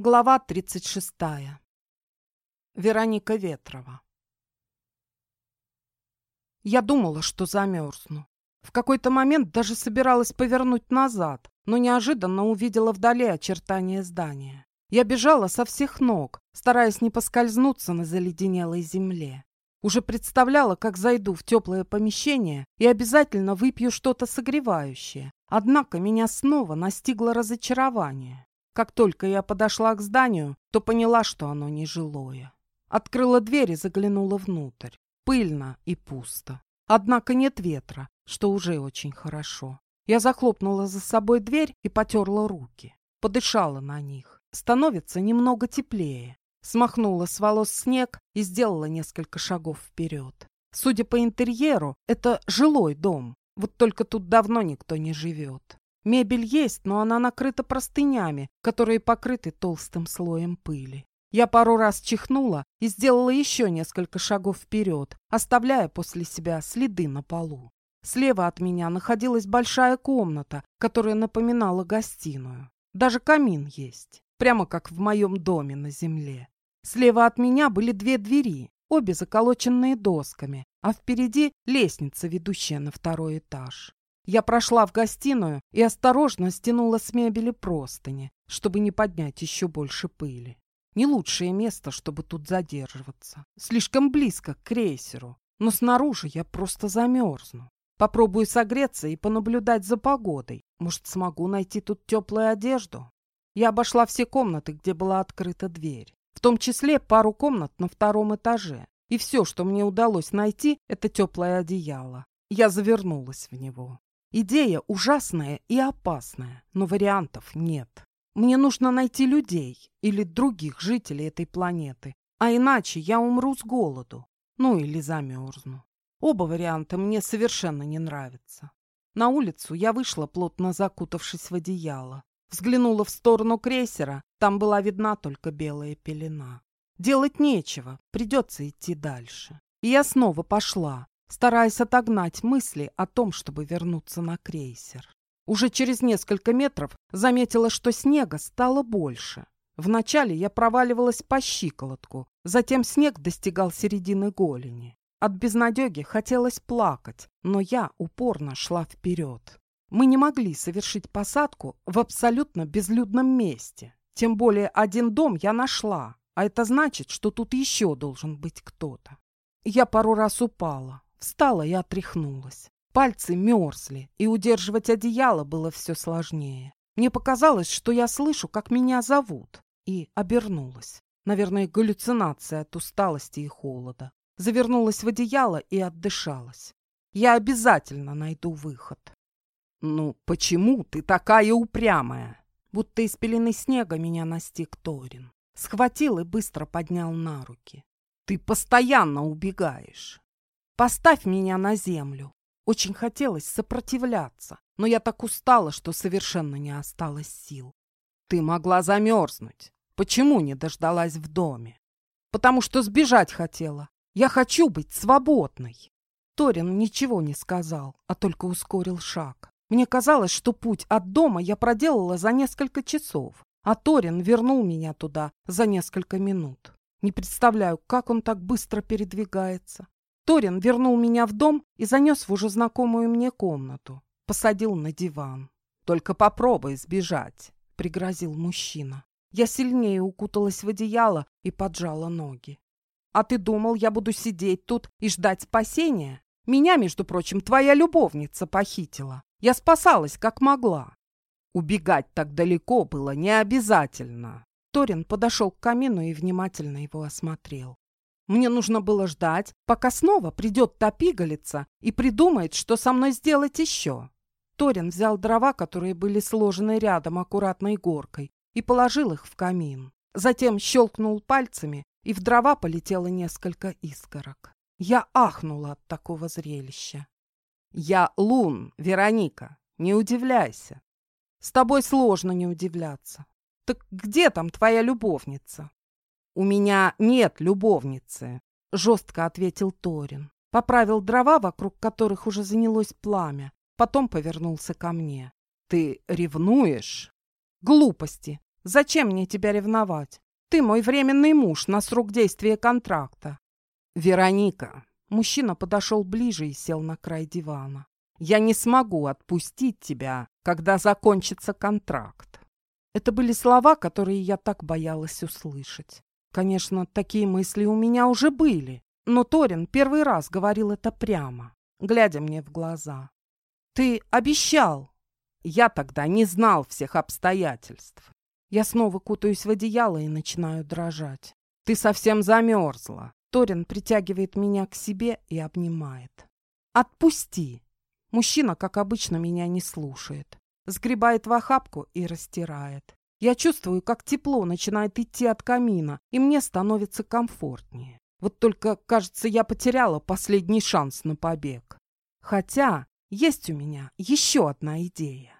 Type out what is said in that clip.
Глава 36. Вероника Ветрова. Я думала, что замерзну. В какой-то момент даже собиралась повернуть назад, но неожиданно увидела вдали очертания здания. Я бежала со всех ног, стараясь не поскользнуться на заледенелой земле. Уже представляла, как зайду в теплое помещение и обязательно выпью что-то согревающее. Однако меня снова настигло разочарование. Как только я подошла к зданию, то поняла, что оно нежилое. Открыла дверь и заглянула внутрь. Пыльно и пусто. Однако нет ветра, что уже очень хорошо. Я захлопнула за собой дверь и потерла руки. Подышала на них. Становится немного теплее. Смахнула с волос снег и сделала несколько шагов вперед. Судя по интерьеру, это жилой дом. Вот только тут давно никто не живет. Мебель есть, но она накрыта простынями, которые покрыты толстым слоем пыли. Я пару раз чихнула и сделала еще несколько шагов вперед, оставляя после себя следы на полу. Слева от меня находилась большая комната, которая напоминала гостиную. Даже камин есть, прямо как в моем доме на земле. Слева от меня были две двери, обе заколоченные досками, а впереди лестница, ведущая на второй этаж. Я прошла в гостиную и осторожно стянула с мебели простыни, чтобы не поднять еще больше пыли. Не лучшее место, чтобы тут задерживаться. Слишком близко к крейсеру. Но снаружи я просто замерзну. Попробую согреться и понаблюдать за погодой. Может, смогу найти тут теплую одежду? Я обошла все комнаты, где была открыта дверь. В том числе пару комнат на втором этаже. И все, что мне удалось найти, это теплое одеяло. Я завернулась в него. Идея ужасная и опасная, но вариантов нет. Мне нужно найти людей или других жителей этой планеты, а иначе я умру с голоду, ну или замерзну. Оба варианта мне совершенно не нравятся. На улицу я вышла, плотно закутавшись в одеяло. Взглянула в сторону крейсера, там была видна только белая пелена. Делать нечего, придется идти дальше. И я снова пошла, стараясь отогнать мысли о том, чтобы вернуться на крейсер. Уже через несколько метров заметила, что снега стало больше. Вначале я проваливалась по щиколотку, затем снег достигал середины голени. От безнадеги хотелось плакать, но я упорно шла вперед. Мы не могли совершить посадку в абсолютно безлюдном месте. Тем более один дом я нашла, а это значит, что тут еще должен быть кто-то. Я пару раз упала, Встала и отряхнулась. Пальцы мерзли, и удерживать одеяло было все сложнее. Мне показалось, что я слышу, как меня зовут, и обернулась. Наверное, галлюцинация от усталости и холода. Завернулась в одеяло и отдышалась. Я обязательно найду выход. «Ну, почему ты такая упрямая?» Будто из пелены снега меня настиг Торин. Схватил и быстро поднял на руки. «Ты постоянно убегаешь. Поставь меня на землю. Очень хотелось сопротивляться, но я так устала, что совершенно не осталось сил. Ты могла замерзнуть. Почему не дождалась в доме? Потому что сбежать хотела. Я хочу быть свободной. Торин ничего не сказал, а только ускорил шаг. Мне казалось, что путь от дома я проделала за несколько часов, а Торин вернул меня туда за несколько минут. Не представляю, как он так быстро передвигается. Торин вернул меня в дом и занес в уже знакомую мне комнату. Посадил на диван. «Только попробуй сбежать», — пригрозил мужчина. Я сильнее укуталась в одеяло и поджала ноги. «А ты думал, я буду сидеть тут и ждать спасения? Меня, между прочим, твоя любовница похитила. Я спасалась, как могла». Убегать так далеко было не обязательно. Торин подошел к камину и внимательно его осмотрел. Мне нужно было ждать, пока снова придет та пигалица и придумает, что со мной сделать еще. Торин взял дрова, которые были сложены рядом аккуратной горкой, и положил их в камин. Затем щелкнул пальцами, и в дрова полетело несколько искорок. Я ахнула от такого зрелища. «Я Лун, Вероника, не удивляйся. С тобой сложно не удивляться. Так где там твоя любовница?» «У меня нет любовницы», — жестко ответил Торин. Поправил дрова, вокруг которых уже занялось пламя. Потом повернулся ко мне. «Ты ревнуешь?» «Глупости. Зачем мне тебя ревновать? Ты мой временный муж на срок действия контракта. Вероника. Мужчина подошел ближе и сел на край дивана. Я не смогу отпустить тебя, когда закончится контракт. Это были слова, которые я так боялась услышать. Конечно, такие мысли у меня уже были, но Торин первый раз говорил это прямо, глядя мне в глаза. «Ты обещал!» Я тогда не знал всех обстоятельств. Я снова кутаюсь в одеяло и начинаю дрожать. «Ты совсем замерзла!» Торин притягивает меня к себе и обнимает. «Отпусти!» Мужчина, как обычно, меня не слушает. Сгребает в охапку и растирает. Я чувствую, как тепло начинает идти от камина, и мне становится комфортнее. Вот только, кажется, я потеряла последний шанс на побег. Хотя есть у меня еще одна идея.